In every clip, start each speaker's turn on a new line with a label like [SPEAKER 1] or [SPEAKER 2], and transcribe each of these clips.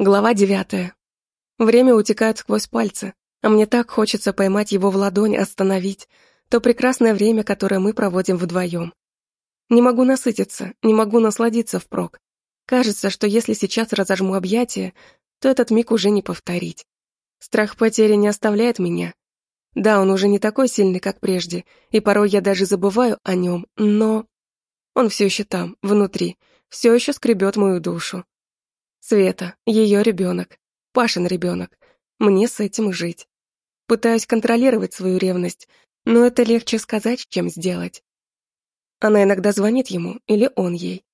[SPEAKER 1] Глава девятая. Время утекает сквозь пальцы, а мне так хочется поймать его в ладонь, остановить. То прекрасное время, которое мы проводим вдвоем. Не могу насытиться, не могу насладиться впрок. Кажется, что если сейчас разожму объятия, то этот миг уже не повторить. Страх потери не оставляет меня. Да, он уже не такой сильный, как прежде, и порой я даже забываю о нем, но... Он все еще там, внутри, все еще скребет мою душу. Света, ее ребенок, Пашин ребенок. Мне с этим жить. Пытаюсь контролировать свою ревность, но это легче сказать, чем сделать. Она иногда звонит ему, или он ей.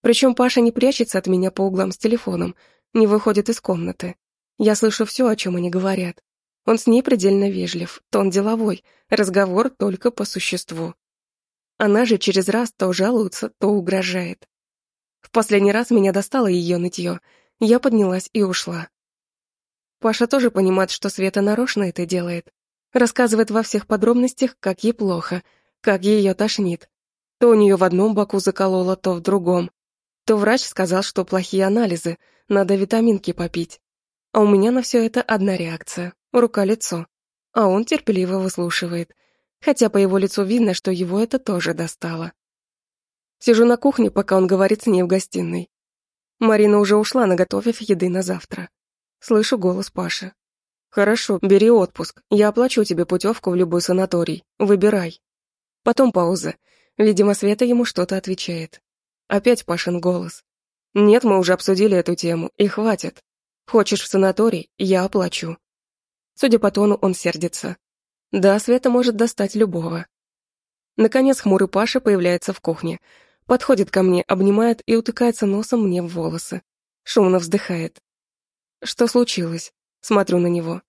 [SPEAKER 1] Причем Паша не прячется от меня по углам с телефоном, не выходит из комнаты. Я слышу все, о чем они говорят. Он с ней предельно вежлив, тон деловой, разговор только по существу. Она же через раз то жалуется, то угрожает. В последний раз меня достало ее нытье. Я поднялась и ушла. Паша тоже понимает, что Света нарочно это делает. Рассказывает во всех подробностях, как ей плохо, как ее тошнит. То у нее в одном боку закололо, то в другом. То врач сказал, что плохие анализы, надо витаминки попить. А у меня на все это одна реакция — рука-лицо. А он терпеливо выслушивает. Хотя по его лицу видно, что его это тоже достало. Сижу на кухне, пока он говорит с ней в гостиной. Марина уже ушла, наготовив еды на завтра. Слышу голос Паши. «Хорошо, бери отпуск. Я оплачу тебе путевку в любой санаторий. Выбирай». Потом пауза. Видимо, Света ему что-то отвечает. Опять Пашин голос. «Нет, мы уже обсудили эту тему, и хватит. Хочешь в санаторий, я оплачу». Судя по тону, он сердится. Да, Света может достать любого. Наконец хмурый Паша появляется в кухне, Подходит ко мне, обнимает и утыкается носом мне в волосы. Шумно вздыхает. «Что случилось?» Смотрю на него.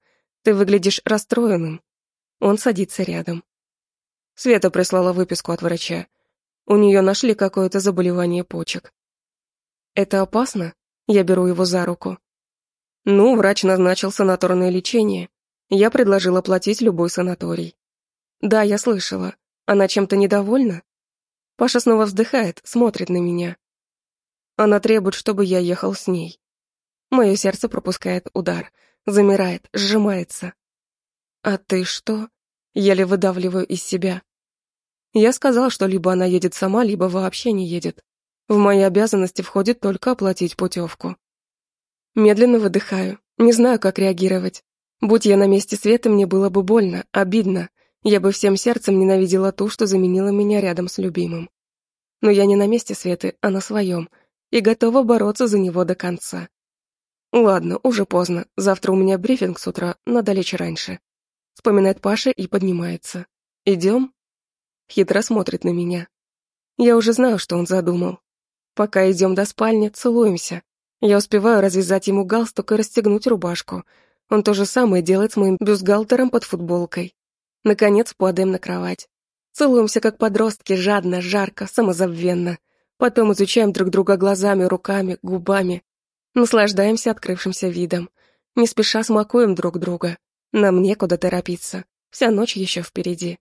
[SPEAKER 1] «Ты выглядишь расстроенным». Он садится рядом. Света прислала выписку от врача. У нее нашли какое-то заболевание почек. «Это опасно?» Я беру его за руку. Ну, врач назначил санаторное лечение. Я предложила платить любой санаторий. Да, я слышала. Она чем-то недовольна? Паша снова вздыхает, смотрит на меня. Она требует, чтобы я ехал с ней. Мое сердце пропускает удар, замирает, сжимается. «А ты что?» Еле выдавливаю из себя. Я сказал, что либо она едет сама, либо вообще не едет. В мои обязанности входит только оплатить путевку. Медленно выдыхаю, не знаю, как реагировать. Будь я на месте Светы, мне было бы больно, обидно, я бы всем сердцем ненавидела ту, что заменила меня рядом с любимым. Но я не на месте Светы, а на своем, и готова бороться за него до конца. Ладно, уже поздно, завтра у меня брифинг с утра, надо лечь раньше. Вспоминает Паша и поднимается. Идем? Хитро смотрит на меня. Я уже знаю, что он задумал. Пока идем до спальни, целуемся. Я успеваю развязать ему галстук и расстегнуть рубашку. Он то же самое делает с моим бюстгальтером под футболкой. Наконец падаем на кровать. Целуемся как подростки, жадно, жарко, самозабвенно. Потом изучаем друг друга глазами, руками, губами. Наслаждаемся открывшимся видом. Не спеша смакуем друг друга. Нам некуда торопиться. Вся ночь еще впереди.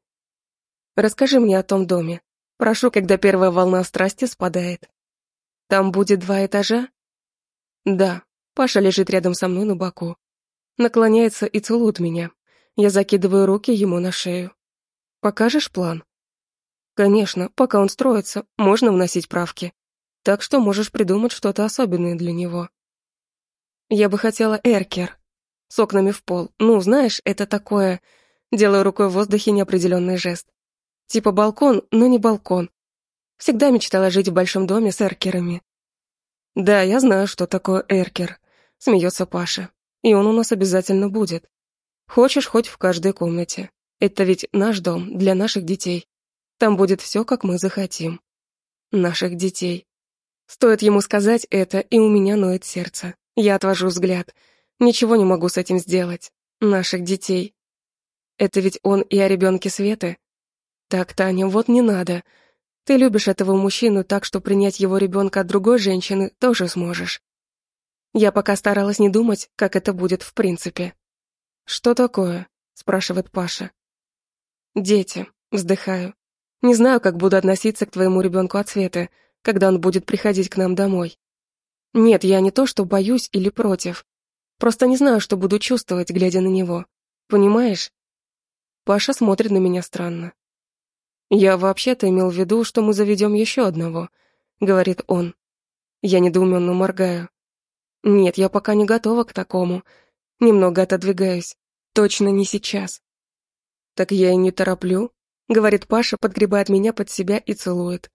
[SPEAKER 1] Расскажи мне о том доме. Прошу, когда первая волна страсти спадает. Там будет два этажа? Да. Паша лежит рядом со мной на боку. Наклоняется и целует меня, я закидываю руки ему на шею. «Покажешь план?» «Конечно, пока он строится, можно вносить правки. Так что можешь придумать что-то особенное для него». «Я бы хотела эркер. С окнами в пол. Ну, знаешь, это такое...» Делаю рукой в воздухе неопределенный жест. Типа балкон, но не балкон. Всегда мечтала жить в большом доме с эркерами. «Да, я знаю, что такое эркер», — смеется Паша. «И он у нас обязательно будет. Хочешь хоть в каждой комнате. Это ведь наш дом для наших детей. Там будет все, как мы захотим. Наших детей. Стоит ему сказать это, и у меня ноет сердце. Я отвожу взгляд. Ничего не могу с этим сделать. Наших детей. Это ведь он и о ребенке Светы? Так, Таня, вот не надо. Ты любишь этого мужчину так, что принять его ребенка от другой женщины тоже сможешь. Я пока старалась не думать, как это будет в принципе. «Что такое?» — спрашивает Паша. «Дети», — вздыхаю. «Не знаю, как буду относиться к твоему ребенку от Светы, когда он будет приходить к нам домой. Нет, я не то, что боюсь или против. Просто не знаю, что буду чувствовать, глядя на него. Понимаешь? Паша смотрит на меня странно. «Я вообще-то имел в виду, что мы заведем еще одного», — говорит он. Я недоуменно моргаю. «Нет, я пока не готова к такому. Немного отодвигаюсь. Точно не сейчас». «Так я и не тороплю», — говорит Паша, подгребает меня под себя и целует.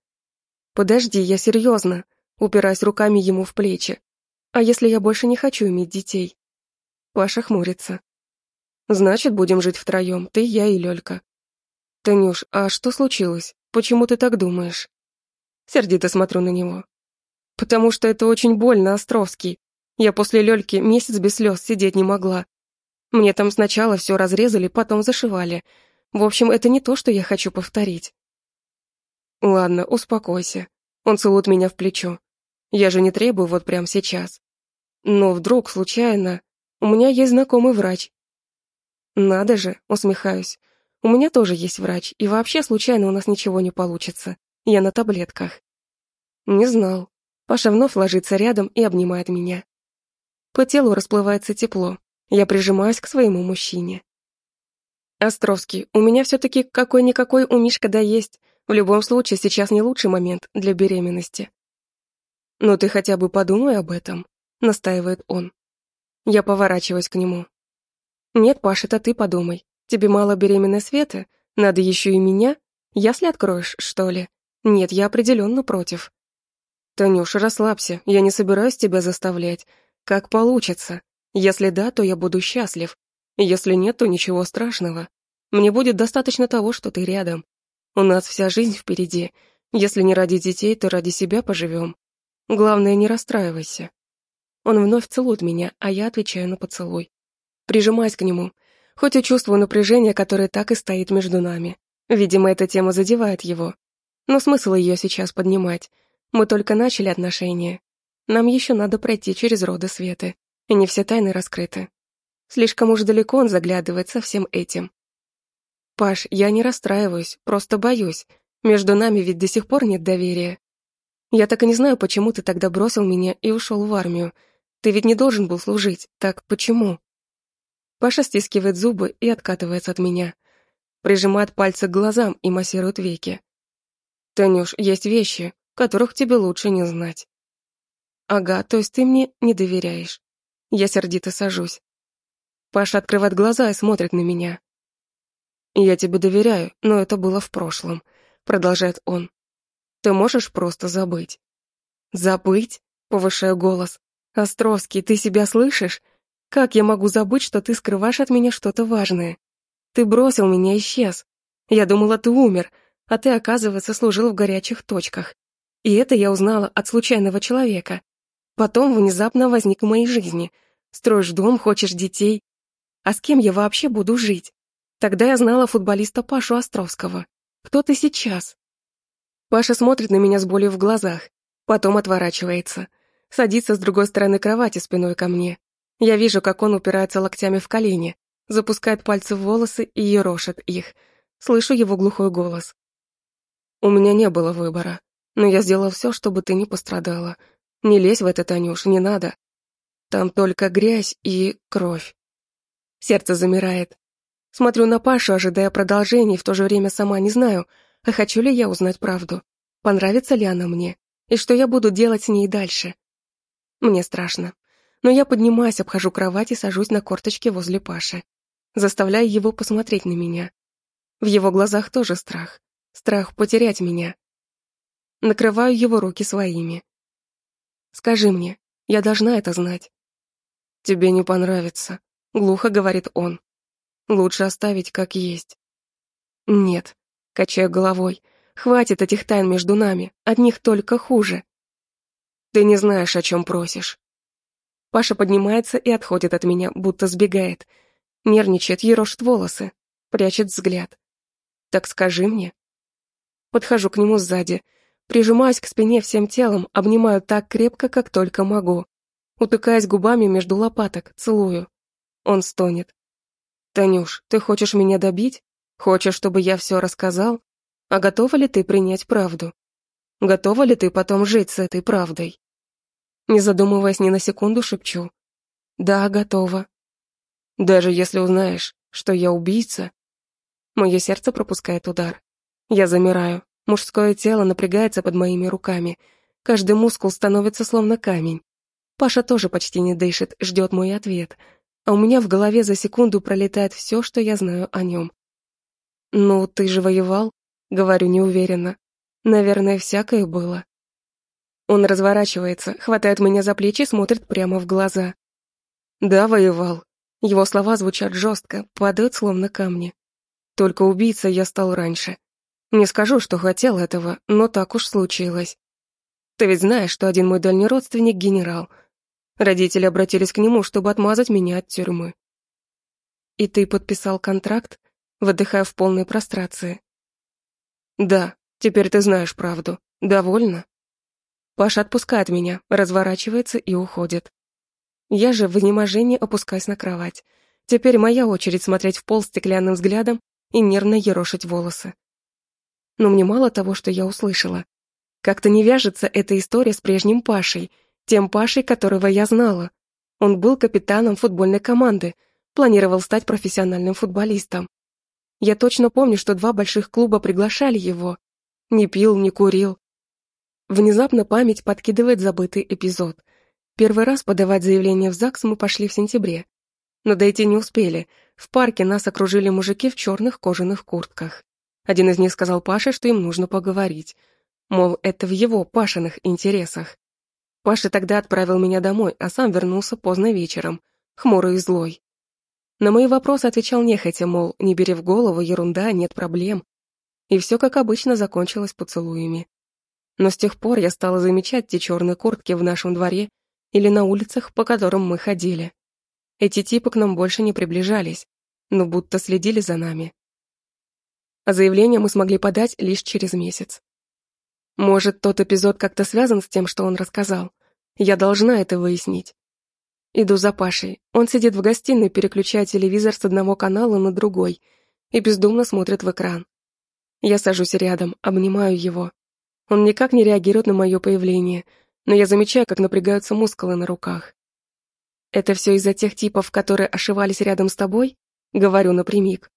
[SPEAKER 1] «Подожди, я серьезно», — упираясь руками ему в плечи. «А если я больше не хочу иметь детей?» Паша хмурится. «Значит, будем жить втроем, ты, я и Лёлька. «Танюш, а что случилось? Почему ты так думаешь?» Сердито смотрю на него. «Потому что это очень больно, Островский. Я после Лёльки месяц без слез сидеть не могла. Мне там сначала все разрезали, потом зашивали. В общем, это не то, что я хочу повторить». «Ладно, успокойся». Он целует меня в плечо. Я же не требую вот прямо сейчас. Но вдруг, случайно, у меня есть знакомый врач. Надо же, усмехаюсь. У меня тоже есть врач, и вообще случайно у нас ничего не получится. Я на таблетках. Не знал. Паша вновь ложится рядом и обнимает меня. По телу расплывается тепло. Я прижимаюсь к своему мужчине. Островский, у меня все-таки какой-никакой у Мишка да есть. В любом случае, сейчас не лучший момент для беременности. Но ты хотя бы подумай об этом, настаивает он. Я поворачиваюсь к нему. Нет, Паш, это ты подумай. Тебе мало беременной Светы? Надо еще и меня? Ясли откроешь, что ли? Нет, я определенно против. Танюша, расслабься, я не собираюсь тебя заставлять. Как получится. Если да, то я буду счастлив. Если нет, то ничего страшного. Мне будет достаточно того, что ты рядом. У нас вся жизнь впереди. Если не ради детей, то ради себя поживем. Главное, не расстраивайся. Он вновь целует меня, а я отвечаю на поцелуй. Прижимаясь к нему, хоть и чувствую напряжение, которое так и стоит между нами. Видимо, эта тема задевает его. Но смысл ее сейчас поднимать. Мы только начали отношения. Нам еще надо пройти через роды Светы, и не все тайны раскрыты. Слишком уж далеко он заглядывает со всем этим. Паш, я не расстраиваюсь, просто боюсь. Между нами ведь до сих пор нет доверия. Я так и не знаю, почему ты тогда бросил меня и ушел в армию. Ты ведь не должен был служить, так почему? Паша стискивает зубы и откатывается от меня. Прижимает пальцы к глазам и массирует веки. «Танюш, есть вещи, которых тебе лучше не знать». «Ага, то есть ты мне не доверяешь». Я сердито сажусь. Паша открывает глаза и смотрит на меня. «Я тебе доверяю, но это было в прошлом», — продолжает он. «Ты можешь просто забыть». «Забыть?» — повышаю голос. «Островский, ты себя слышишь? Как я могу забыть, что ты скрываешь от меня что-то важное? Ты бросил меня, исчез. Я думала, ты умер, а ты, оказывается, служил в горячих точках. И это я узнала от случайного человека. Потом внезапно возник в моей жизни. Строишь дом, хочешь детей. А с кем я вообще буду жить? Тогда я знала футболиста Пашу Островского. Кто ты сейчас? Паша смотрит на меня с болью в глазах, потом отворачивается. Садится с другой стороны кровати спиной ко мне. Я вижу, как он упирается локтями в колени, запускает пальцы в волосы и ерошит их. Слышу его глухой голос. «У меня не было выбора, но я сделал все, чтобы ты не пострадала. Не лезь в это, Танюш, не надо. Там только грязь и кровь». Сердце замирает. Смотрю на Пашу, ожидая продолжений, в то же время сама не знаю, а хочу ли я узнать правду. Понравится ли она мне? И что я буду делать с ней дальше? Мне страшно но я поднимаюсь, обхожу кровать и сажусь на корточке возле Паши. Заставляю его посмотреть на меня. В его глазах тоже страх. Страх потерять меня. Накрываю его руки своими. «Скажи мне, я должна это знать». «Тебе не понравится», — глухо говорит он. «Лучше оставить как есть». «Нет», — качаю головой, — «хватит этих тайн между нами, от них только хуже». «Ты не знаешь, о чем просишь». Паша поднимается и отходит от меня, будто сбегает. Нервничает, ерошит волосы, прячет взгляд. «Так скажи мне». Подхожу к нему сзади, прижимаюсь к спине всем телом, обнимаю так крепко, как только могу. Утыкаясь губами между лопаток, целую. Он стонет. «Танюш, ты хочешь меня добить? Хочешь, чтобы я все рассказал? А готова ли ты принять правду? Готова ли ты потом жить с этой правдой?» Не задумываясь ни на секунду, шепчу. Да, готова. Даже если узнаешь, что я убийца... Мое сердце пропускает удар. Я замираю. Мужское тело напрягается под моими руками. Каждый мускул становится словно камень. Паша тоже почти не дышит, ждет мой ответ. А у меня в голове за секунду пролетает все, что я знаю о нем. «Ну, ты же воевал?» — говорю неуверенно. «Наверное, всякое было». Он разворачивается, хватает меня за плечи смотрит прямо в глаза. «Да, воевал». Его слова звучат жестко, падают словно камни. Только убийца я стал раньше. Не скажу, что хотел этого, но так уж случилось. Ты ведь знаешь, что один мой дальний родственник — генерал. Родители обратились к нему, чтобы отмазать меня от тюрьмы. И ты подписал контракт, выдыхая в полной прострации. Да, теперь ты знаешь правду. Довольно? Паша отпускает меня, разворачивается и уходит. Я же в изнеможении опускаюсь на кровать. Теперь моя очередь смотреть в пол стеклянным взглядом и нервно ерошить волосы. Но мне мало того, что я услышала. Как-то не вяжется эта история с прежним Пашей, тем Пашей, которого я знала. Он был капитаном футбольной команды, планировал стать профессиональным футболистом. Я точно помню, что два больших клуба приглашали его. Не пил, не курил. Внезапно память подкидывает забытый эпизод. Первый раз подавать заявление в ЗАГС мы пошли в сентябре. Но дойти не успели. В парке нас окружили мужики в черных кожаных куртках. Один из них сказал Паше, что им нужно поговорить. Мол, это в его, Пашиных, интересах. Паша тогда отправил меня домой, а сам вернулся поздно вечером, хмурый и злой. На мои вопросы отвечал нехотя, мол, не бери в голову, ерунда, нет проблем. И все, как обычно, закончилось поцелуями. Но с тех пор я стала замечать те черные куртки в нашем дворе или на улицах, по которым мы ходили. Эти типы к нам больше не приближались, но будто следили за нами. А заявление мы смогли подать лишь через месяц. Может, тот эпизод как-то связан с тем, что он рассказал? Я должна это выяснить. Иду за Пашей. Он сидит в гостиной, переключая телевизор с одного канала на другой и бездумно смотрит в экран. Я сажусь рядом, обнимаю его. Он никак не реагирует на мое появление, но я замечаю, как напрягаются мускулы на руках. «Это все из-за тех типов, которые ошивались рядом с тобой?» Говорю напрямик.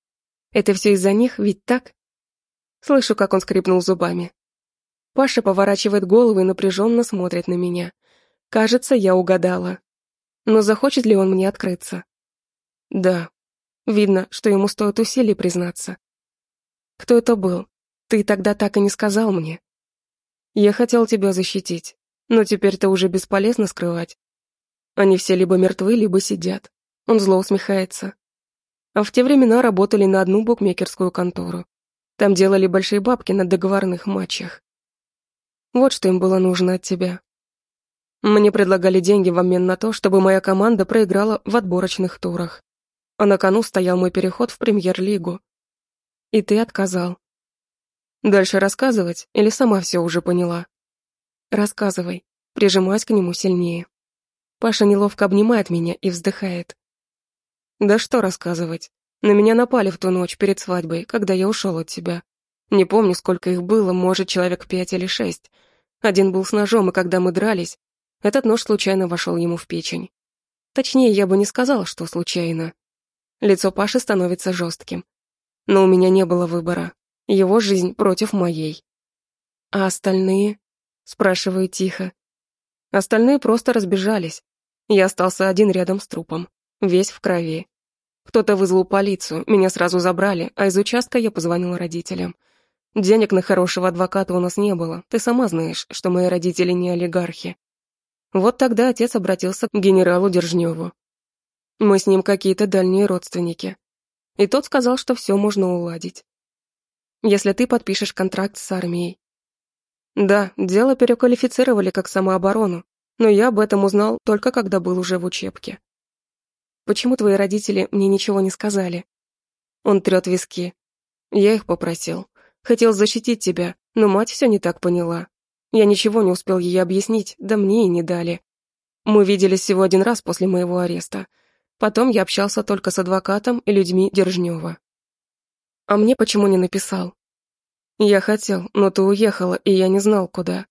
[SPEAKER 1] «Это все из-за них, ведь так?» Слышу, как он скрипнул зубами. Паша поворачивает голову и напряженно смотрит на меня. Кажется, я угадала. Но захочет ли он мне открыться? Да. Видно, что ему стоит усилий признаться. Кто это был? Ты тогда так и не сказал мне. Я хотел тебя защитить, но теперь-то уже бесполезно скрывать. Они все либо мертвы, либо сидят. Он зло усмехается. А в те времена работали на одну букмекерскую контору. Там делали большие бабки на договорных матчах. Вот что им было нужно от тебя. Мне предлагали деньги в обмен на то, чтобы моя команда проиграла в отборочных турах. А на кону стоял мой переход в премьер-лигу. И ты отказал. Дальше рассказывать или сама все уже поняла? Рассказывай, прижимаясь к нему сильнее. Паша неловко обнимает меня и вздыхает. Да что рассказывать? На меня напали в ту ночь перед свадьбой, когда я ушел от тебя. Не помню, сколько их было, может, человек пять или шесть. Один был с ножом, и когда мы дрались, этот нож случайно вошел ему в печень. Точнее, я бы не сказала, что случайно. Лицо Паши становится жестким. Но у меня не было выбора. Его жизнь против моей. А остальные? Спрашиваю тихо. Остальные просто разбежались. Я остался один рядом с трупом, весь в крови. Кто-то вызвал полицию, меня сразу забрали, а из участка я позвонил родителям. Денег на хорошего адвоката у нас не было. Ты сама знаешь, что мои родители не олигархи. Вот тогда отец обратился к генералу Держневу. Мы с ним какие-то дальние родственники. И тот сказал, что все можно уладить. Если ты подпишешь контракт с армией. Да, дело переквалифицировали как самооборону, но я об этом узнал только когда был уже в учебке. Почему твои родители мне ничего не сказали? Он трет виски. Я их попросил. Хотел защитить тебя, но мать все не так поняла. Я ничего не успел ей объяснить, да мне и не дали. Мы виделись всего один раз после моего ареста. Потом я общался только с адвокатом и людьми Держнева. А мне почему не написал? Я хотел, но ты уехала, и я не знал, куда.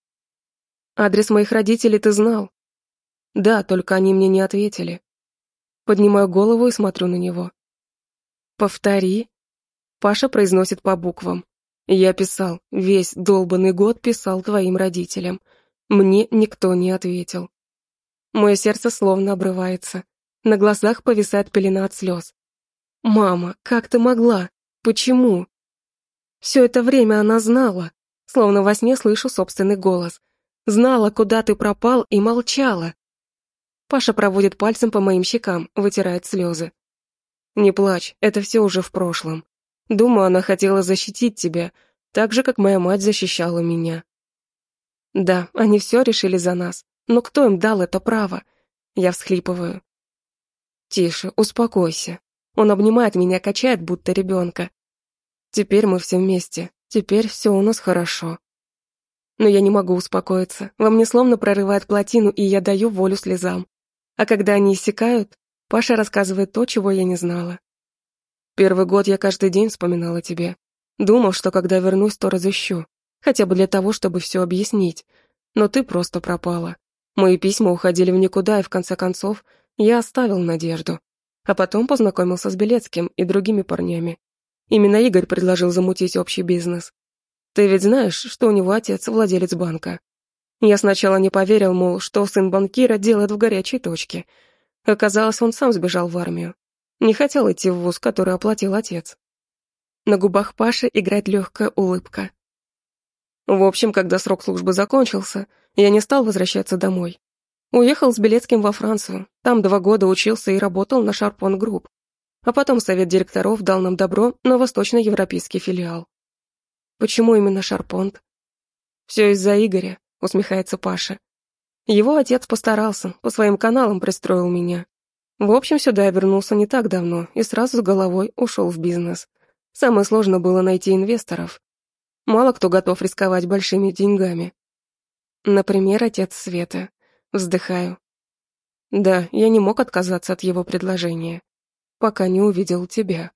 [SPEAKER 1] Адрес моих родителей ты знал. Да, только они мне не ответили. Поднимаю голову и смотрю на него. «Повтори». Паша произносит по буквам. «Я писал, весь долбанный год писал твоим родителям. Мне никто не ответил». Мое сердце словно обрывается. На глазах повисает пелена от слез. «Мама, как ты могла? Почему?» Все это время она знала, словно во сне слышу собственный голос. Знала, куда ты пропал, и молчала. Паша проводит пальцем по моим щекам, вытирает слезы. «Не плачь, это все уже в прошлом. Думаю, она хотела защитить тебя, так же, как моя мать защищала меня». «Да, они все решили за нас, но кто им дал это право?» Я всхлипываю. «Тише, успокойся». Он обнимает меня, качает, будто ребенка. «Теперь мы все вместе, теперь все у нас хорошо». Но я не могу успокоиться, во мне словно прорывает плотину, и я даю волю слезам. А когда они иссякают, Паша рассказывает то, чего я не знала. Первый год я каждый день вспоминала тебе. Думал, что когда вернусь, то разыщу. Хотя бы для того, чтобы все объяснить. Но ты просто пропала. Мои письма уходили в никуда, и в конце концов я оставил надежду. А потом познакомился с Белецким и другими парнями. Именно Игорь предложил замутить общий бизнес. Ты ведь знаешь, что у него отец владелец банка. Я сначала не поверил, мол, что сын банкира делает в горячей точке. Оказалось, он сам сбежал в армию. Не хотел идти в вуз, который оплатил отец. На губах Паши играет легкая улыбка. В общем, когда срок службы закончился, я не стал возвращаться домой. Уехал с Белецким во Францию. Там два года учился и работал на Шарпон Group. А потом совет директоров дал нам добро на восточноевропейский филиал. Почему именно Шарпонт? Все из-за Игоря усмехается Паша. Его отец постарался, по своим каналам пристроил меня. В общем, сюда я вернулся не так давно и сразу с головой ушел в бизнес. Самое сложное было найти инвесторов. Мало кто готов рисковать большими деньгами. Например, отец Света. Вздыхаю. Да, я не мог отказаться от его предложения, пока не увидел тебя.